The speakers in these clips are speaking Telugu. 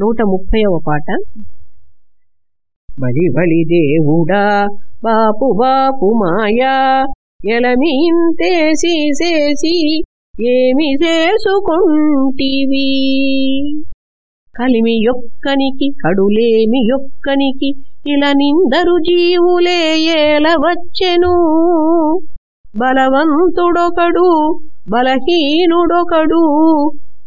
నూట ముప్పైవ పాట. బలి బలి దేవుడా బాపు బాపు మాయా ఎలమింతేసి చేసి ఏమి చేసుకుంటివి? కలిమి యొక్కనికి కడులేమి యొక్కనికి ఇలా నిందరు జీవులే ఏలవచ్చెను బలవంతుడొకడు బలహీనుడొకడు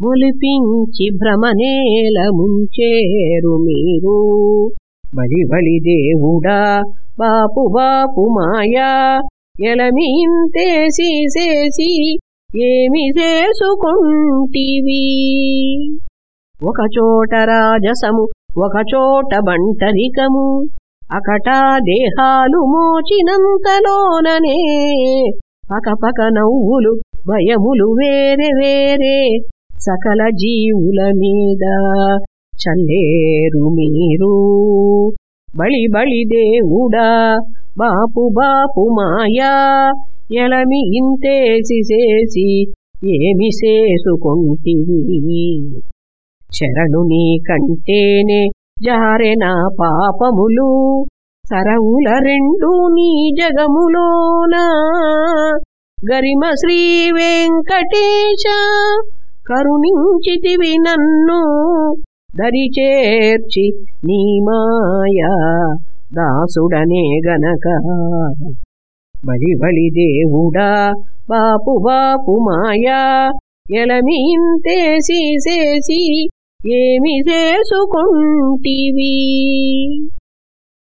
ములిపించి భ్రమనేల ముంచేరు మీరు. బలి బలి దేవుడా బాపు బాపు మాయా ఎలమింతేసి చేసి ఏమి చేసుకుంటివి? ఒకచోట రాజసము ఒకచోట బంటరికము అకటా దేహాలు మోచినంతలోననే పకపక నవ్వులు భయములు వేరే వేరే సకల జీవుల మీద చల్లేరు మీరు. బళి బళి దేవుడా బాపు బాపు మాయా ఎలమి ఇంతేసి చేసి ఏమి చేసుకుంటివి? శరణు నీ కంటేనే జారెన పాపములు సరవుల రెండు నీ జగములోనా. గరిమ శ్రీ వెంకటేశ కరుణించితివి నన్ను. దరిచేర్చి నీ మాయా దాసుడనే గనక. బలి బలి దేవుడా బాపు బాపు మాయా. ఎలమింతేసి చేసి ఏమి చేసుకుంటివి?